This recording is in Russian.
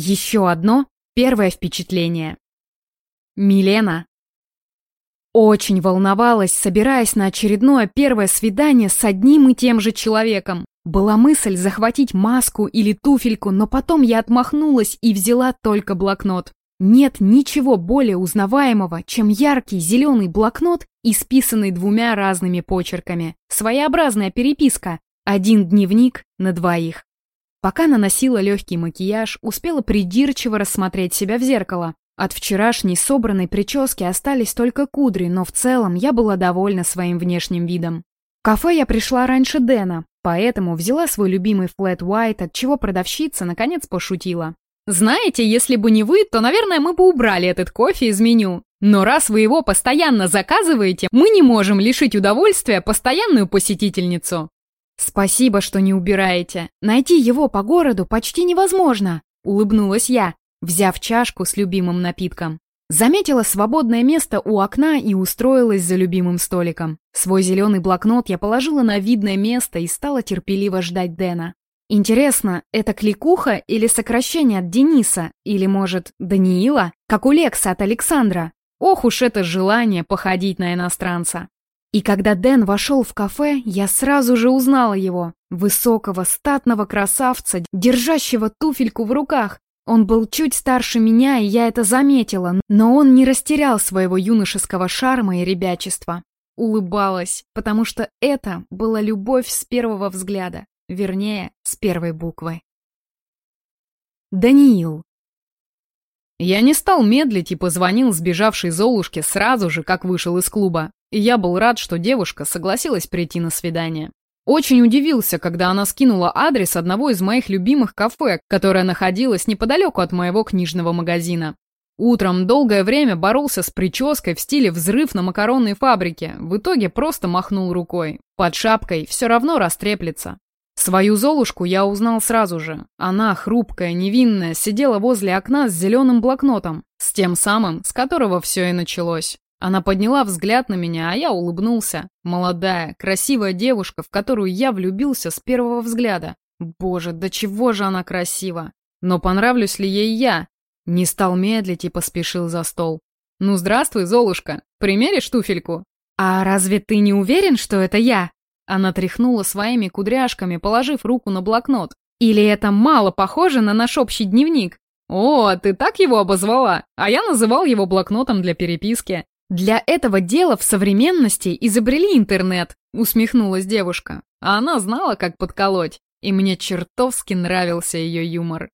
Еще одно первое впечатление. Милена. Очень волновалась, собираясь на очередное первое свидание с одним и тем же человеком. Была мысль захватить маску или туфельку, но потом я отмахнулась и взяла только блокнот. Нет ничего более узнаваемого, чем яркий зеленый блокнот, исписанный двумя разными почерками. Своеобразная переписка. Один дневник на двоих. Пока наносила легкий макияж, успела придирчиво рассмотреть себя в зеркало. От вчерашней собранной прически остались только кудри, но в целом я была довольна своим внешним видом. В кафе я пришла раньше Дэна, поэтому взяла свой любимый флэт white, от чего продавщица наконец пошутила. Знаете, если бы не вы, то, наверное, мы бы убрали этот кофе из меню. Но раз вы его постоянно заказываете, мы не можем лишить удовольствия постоянную посетительницу. Спасибо, что не убираете. Найти его по городу почти невозможно, улыбнулась я, взяв чашку с любимым напитком. Заметила свободное место у окна и устроилась за любимым столиком. Свой зеленый блокнот я положила на видное место и стала терпеливо ждать Дэна. Интересно, это кликуха или сокращение от Дениса? Или, может, Даниила? Как у Лекса от Александра? Ох уж это желание походить на иностранца. И когда Дэн вошел в кафе, я сразу же узнала его. Высокого, статного красавца, держащего туфельку в руках. Он был чуть старше меня, и я это заметила, но он не растерял своего юношеского шарма и ребячества. Улыбалась, потому что это была любовь с первого взгляда. Вернее, с первой буквы. Даниил. Я не стал медлить и позвонил сбежавшей Золушке сразу же, как вышел из клуба. И я был рад, что девушка согласилась прийти на свидание. Очень удивился, когда она скинула адрес одного из моих любимых кафе, которое находилось неподалеку от моего книжного магазина. Утром долгое время боролся с прической в стиле взрыв на макаронной фабрике. В итоге просто махнул рукой. Под шапкой все равно растреплется. Свою Золушку я узнал сразу же. Она, хрупкая, невинная, сидела возле окна с зеленым блокнотом, с тем самым, с которого все и началось. Она подняла взгляд на меня, а я улыбнулся. Молодая, красивая девушка, в которую я влюбился с первого взгляда. Боже, до чего же она красива! Но понравлюсь ли ей я? Не стал медлить и поспешил за стол. «Ну, здравствуй, Золушка. Примеришь туфельку?» «А разве ты не уверен, что это я?» Она тряхнула своими кудряшками, положив руку на блокнот. «Или это мало похоже на наш общий дневник?» «О, ты так его обозвала, а я называл его блокнотом для переписки». «Для этого дела в современности изобрели интернет», — усмехнулась девушка. А она знала, как подколоть, и мне чертовски нравился ее юмор.